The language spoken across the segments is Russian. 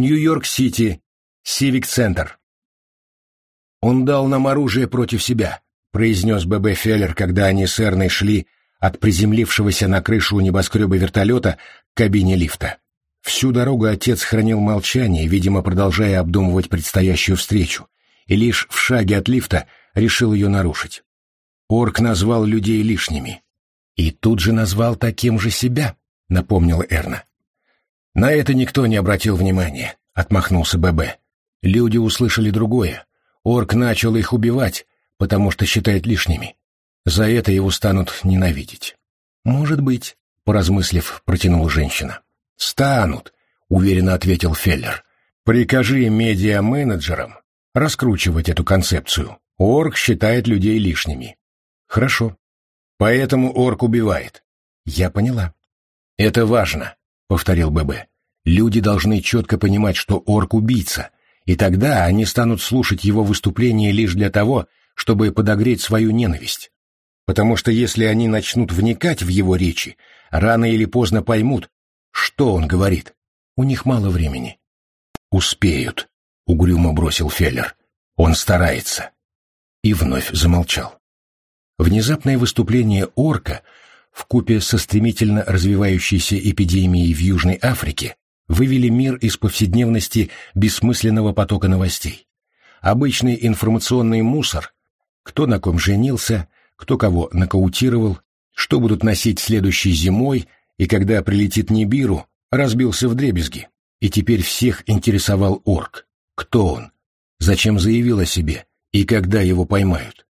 Нью-Йорк-Сити, Сивик-центр. «Он дал нам оружие против себя», — произнес Б.Б. Феллер, когда они с Эрной шли от приземлившегося на крышу небоскреба вертолета к кабине лифта. Всю дорогу отец хранил молчание, видимо, продолжая обдумывать предстоящую встречу, и лишь в шаге от лифта решил ее нарушить. Орк назвал людей лишними. И тут же назвал таким же себя, напомнила Эрна. На это никто не обратил внимания, отмахнулся ББ. Люди услышали другое. Орк начал их убивать, потому что считает лишними. За это его станут ненавидеть. Может быть, поразмыслив, протянула женщина. Станут, уверенно ответил Феллер. Прикажи медиа-менеджерам раскручивать эту концепцию. Орк считает людей лишними. Хорошо. Поэтому орк убивает. Я поняла. Это важно, повторил ББ. Люди должны четко понимать, что орк убийца, и тогда они станут слушать его выступления лишь для того, чтобы подогреть свою ненависть. Потому что если они начнут вникать в его речи, рано или поздно поймут, что он говорит. У них мало времени. Успеют, угрюмо бросил Феллер. Он старается. И вновь замолчал. Внезапное выступление орка в купе со стремительно развивающейся эпидемией в Южной Африке вывели мир из повседневности бессмысленного потока новостей. Обычный информационный мусор, кто на ком женился, кто кого нокаутировал, что будут носить следующей зимой и когда прилетит Нибиру, разбился в дребезги. И теперь всех интересовал орк. Кто он? Зачем заявил о себе? И когда его поймают?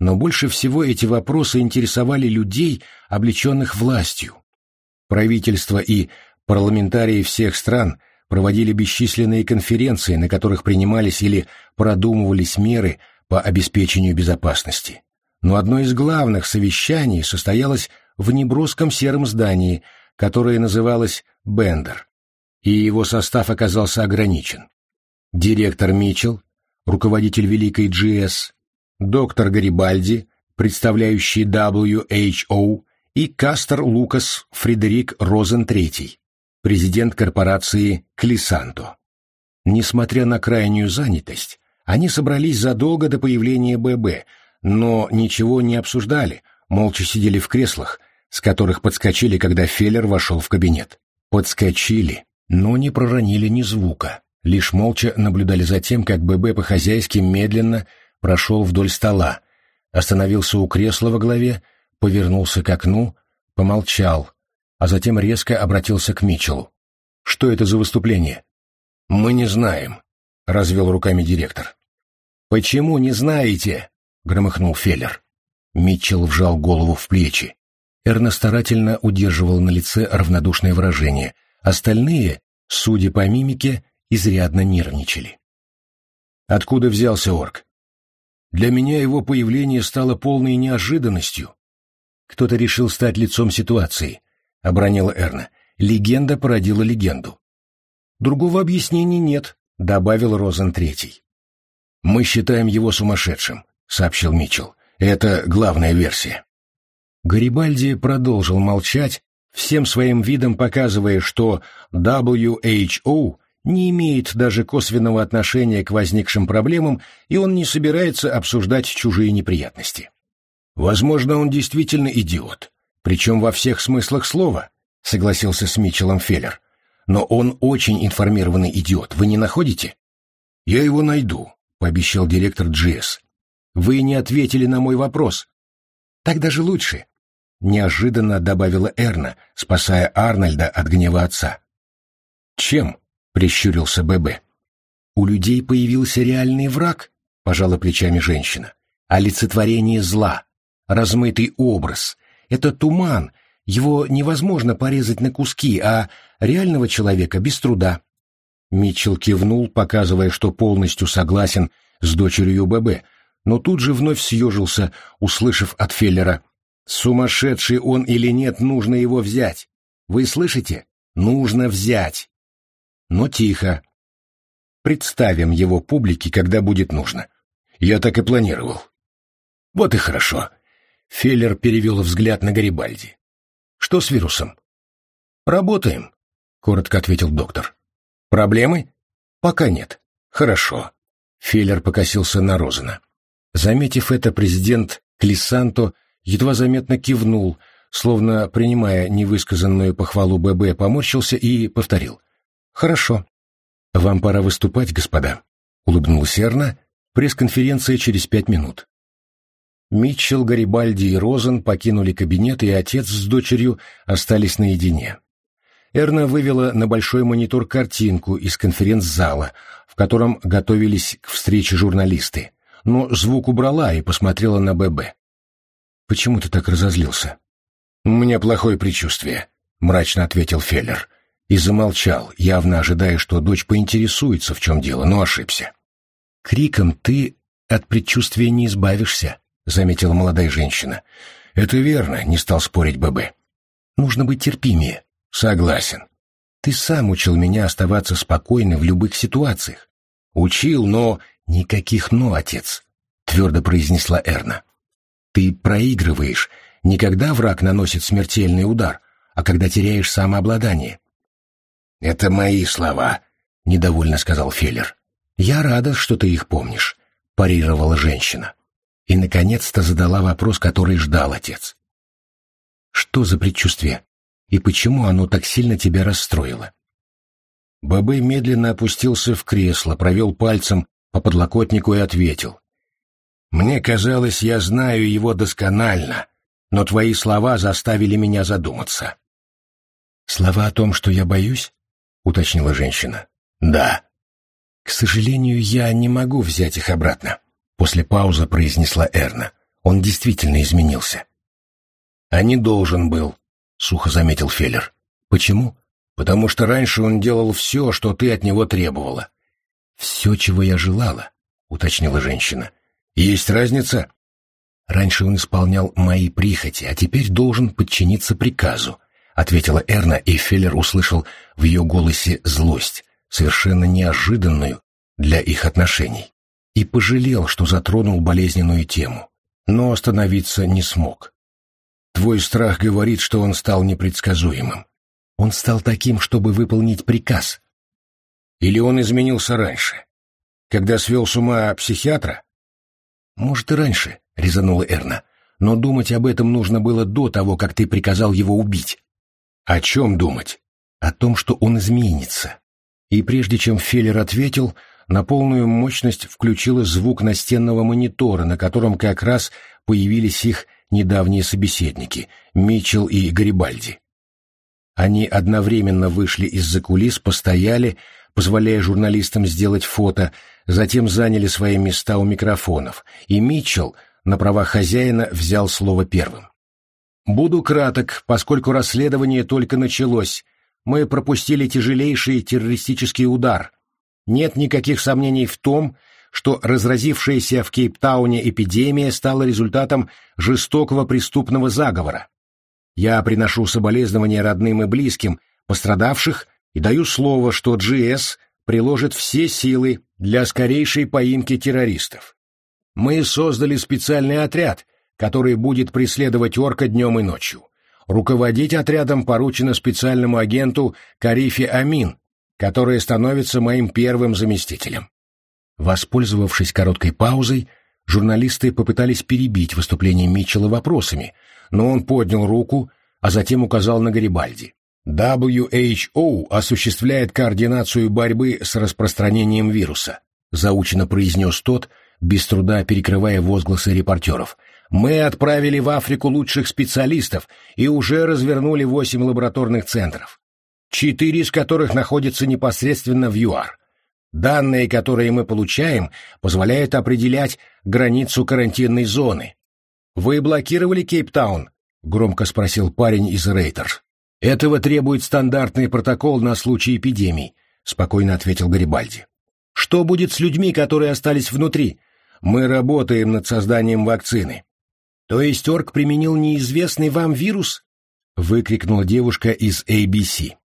Но больше всего эти вопросы интересовали людей, облеченных властью. Правительство и парламентарии всех стран проводили бесчисленные конференции, на которых принимались или продумывались меры по обеспечению безопасности. Но одно из главных совещаний состоялось в неброском сером здании, которое называлось «Бендер», и его состав оказался ограничен. Директор Митчелл, руководитель Великой GS, доктор Гарибальди, представляющий WHO, и Кастер Лукас Фредерик Розен III, президент корпорации Клисанто. Несмотря на крайнюю занятость, они собрались задолго до появления ББ, но ничего не обсуждали, молча сидели в креслах, с которых подскочили, когда Феллер вошел в кабинет. Подскочили, но не проронили ни звука, лишь молча наблюдали за тем, как ББ по-хозяйски медленно прошел вдоль стола, остановился у кресла во главе, повернулся к окну, помолчал, а затем резко обратился к Митчеллу. «Что это за выступление?» «Мы не знаем», — развел руками директор. «Почему не знаете?» — громыхнул Феллер. Митчелл вжал голову в плечи. Эрна старательно удерживал на лице равнодушное выражение. Остальные, судя по мимике, изрядно нервничали. Откуда взялся орк? Для меня его появление стало полной неожиданностью. Кто-то решил стать лицом ситуации, — обронила Эрна. Легенда породила легенду. Другого объяснения нет, — добавил Розен Третий. Мы считаем его сумасшедшим, — сообщил Митчелл. Это главная версия. Гарибальди продолжил молчать, всем своим видом показывая, что WHO не имеет даже косвенного отношения к возникшим проблемам, и он не собирается обсуждать чужие неприятности. Возможно, он действительно идиот, причем во всех смыслах слова, согласился с Митчеллом Феллер. Но он очень информированный идиот, вы не находите? Я его найду, пообещал директор GS. Вы не ответили на мой вопрос. Так даже лучше, неожиданно добавила Эрна, спасая Арнольда от гнева отца. Чем? Прищурился ББ. У людей появился реальный враг, пожала плечами женщина. Олицетворение зла, размытый образ. Это туман, его невозможно порезать на куски, а реального человека без труда. Митчелл кивнул, показывая, что полностью согласен с дочерью ББ, но тут же вновь съежился, услышав от Феллера. «Сумасшедший он или нет, нужно его взять. Вы слышите? Нужно взять!» Но тихо. Представим его публике, когда будет нужно. Я так и планировал. Вот и хорошо. Феллер перевел взгляд на Гарибальди. Что с вирусом? Работаем, коротко ответил доктор. Проблемы? Пока нет. Хорошо. Феллер покосился на Розена. Заметив это, президент Клисанто едва заметно кивнул, словно принимая невысказанную похвалу ББ, поморщился и повторил. «Хорошо. Вам пора выступать, господа», — улыбнулся Эрна. «Пресс-конференция через пять минут». Митчелл, Гарибальди и Розен покинули кабинет, и отец с дочерью остались наедине. Эрна вывела на большой монитор картинку из конференц-зала, в котором готовились к встрече журналисты, но звук убрала и посмотрела на ББ. «Почему ты так разозлился?» «У меня плохое предчувствие», — мрачно ответил Феллер. И замолчал, явно ожидая, что дочь поинтересуется, в чем дело, но ошибся. «Криком ты от предчувствия не избавишься», — заметила молодая женщина. «Это верно», — не стал спорить ББ. «Нужно быть терпимее». «Согласен. Ты сам учил меня оставаться спокойным в любых ситуациях». «Учил, но...» «Никаких «но», отец», — твердо произнесла Эрна. «Ты проигрываешь, не когда враг наносит смертельный удар, а когда теряешь самообладание». «Это мои слова», — недовольно сказал Феллер. «Я рада, что ты их помнишь», — парировала женщина и, наконец-то, задала вопрос, который ждал отец. «Что за предчувствие? И почему оно так сильно тебя расстроило?» Бабы медленно опустился в кресло, провел пальцем по подлокотнику и ответил. «Мне казалось, я знаю его досконально, но твои слова заставили меня задуматься». «Слова о том, что я боюсь?» — уточнила женщина. «Да». «К сожалению, я не могу взять их обратно». После паузы произнесла Эрна. Он действительно изменился. «А не должен был», — сухо заметил Феллер. «Почему?» «Потому что раньше он делал все, что ты от него требовала». «Все, чего я желала», — уточнила женщина. «Есть разница?» «Раньше он исполнял мои прихоти, а теперь должен подчиниться приказу», — ответила Эрна, и Феллер услышал в ее голосе злость, совершенно неожиданную для их отношений и пожалел, что затронул болезненную тему, но остановиться не смог. Твой страх говорит, что он стал непредсказуемым. Он стал таким, чтобы выполнить приказ. Или он изменился раньше, когда свел с ума психиатра? Может, и раньше, — резанула Эрна, — но думать об этом нужно было до того, как ты приказал его убить. О чем думать? О том, что он изменится. И прежде чем Феллер ответил, на полную мощность включила звук настенного монитора, на котором как раз появились их недавние собеседники — Митчелл и Гарибальди. Они одновременно вышли из-за кулис, постояли, позволяя журналистам сделать фото, затем заняли свои места у микрофонов, и Митчелл на правах хозяина взял слово первым. «Буду краток, поскольку расследование только началось. Мы пропустили тяжелейший террористический удар, нет никаких сомнений в том, что разразившаяся в Кейптауне эпидемия стала результатом жестокого преступного заговора. Я приношу соболезнования родным и близким пострадавших и даю слово, что GS приложит все силы для скорейшей поимки террористов. Мы создали специальный отряд, который будет преследовать орка днем и ночью. Руководить отрядом поручено специальному агенту Карифе Амин, которая становится моим первым заместителем. Воспользовавшись короткой паузой, журналисты попытались перебить выступление Митчелла вопросами, но он поднял руку, а затем указал на Гарибальди. WHO осуществляет координацию борьбы с распространением вируса, заучено произнес тот, без труда перекрывая возгласы репортеров. Мы отправили в Африку лучших специалистов и уже развернули восемь лабораторных центров четыре из которых находятся непосредственно в ЮАР. Данные, которые мы получаем, позволяют определять границу карантинной зоны. «Вы блокировали Кейптаун?» — громко спросил парень из Рейтер. «Этого требует стандартный протокол на случай эпидемий», — спокойно ответил Гарибальди. «Что будет с людьми, которые остались внутри? Мы работаем над созданием вакцины». «То есть Орк применил неизвестный вам вирус?» — выкрикнула девушка из ABC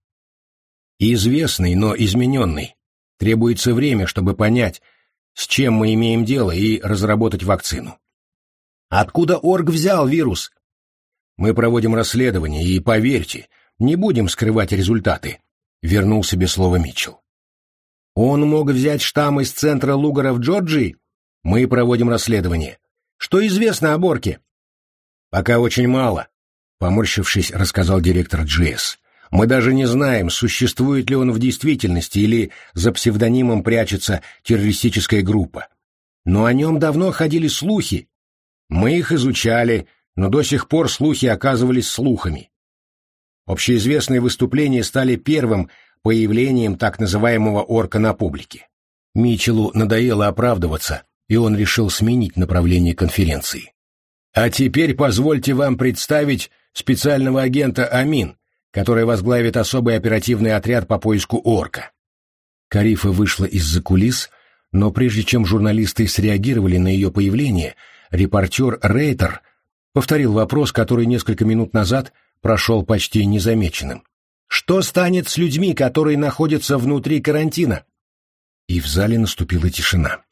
известный, но измененный. Требуется время, чтобы понять, с чем мы имеем дело, и разработать вакцину. Откуда Орг взял вирус? Мы проводим расследование, и, поверьте, не будем скрывать результаты, — вернул себе слово Митчелл. Он мог взять штамм из центра Лугара в Джорджии? Мы проводим расследование. Что известно о Борке? Пока очень мало, поморщившись, рассказал директор GS. Мы даже не знаем, существует ли он в действительности или за псевдонимом прячется террористическая группа. Но о нем давно ходили слухи. Мы их изучали, но до сих пор слухи оказывались слухами. Общеизвестные выступления стали первым появлением так называемого орка на публике. Мичелу надоело оправдываться, и он решил сменить направление конференции. А теперь позвольте вам представить специального агента Амин, который возглавит особый оперативный отряд по поиску орка. Карифа вышла из-за кулис, но прежде чем журналисты среагировали на ее появление, репортер Рейтер повторил вопрос, который несколько минут назад прошел почти незамеченным. Что станет с людьми, которые находятся внутри карантина? И в зале наступила тишина.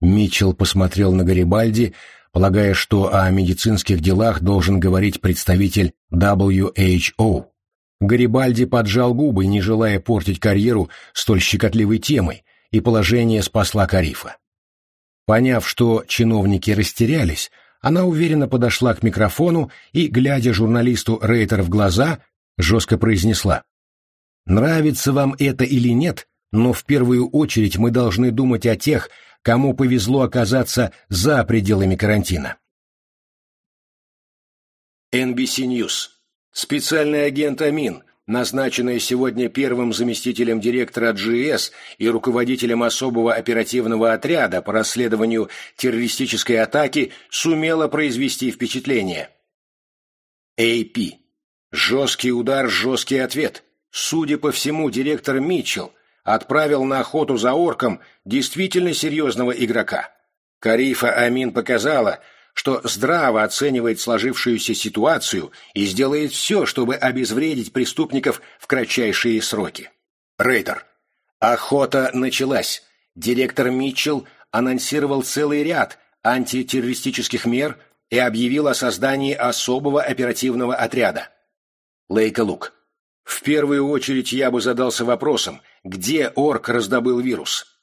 Митчелл посмотрел на Гарибальди, полагая, что о медицинских делах должен говорить представитель WHO. Гарибальди поджал губы, не желая портить карьеру столь щекотливой темой, и положение спасла Карифа. Поняв, что чиновники растерялись, она уверенно подошла к микрофону и, глядя журналисту Рейтер в глаза, жестко произнесла. «Нравится вам это или нет, но в первую очередь мы должны думать о тех, кому повезло оказаться за пределами карантина». NBC News. Специальный агент Амин, назначенная сегодня первым заместителем директора GS и руководителем особого оперативного отряда по расследованию террористической атаки, сумела произвести впечатление. AP. Жесткий удар, жесткий ответ. Судя по всему, директор Митчелл отправил на охоту за орком действительно серьезного игрока. Карифа Амин показала, что здраво оценивает сложившуюся ситуацию и сделает все, чтобы обезвредить преступников в кратчайшие сроки. Рейтер. Охота началась. Директор Митчелл анонсировал целый ряд антитеррористических мер и объявил о создании особого оперативного отряда. Лейка Лук. В первую очередь я бы задался вопросом, где орк раздобыл вирус?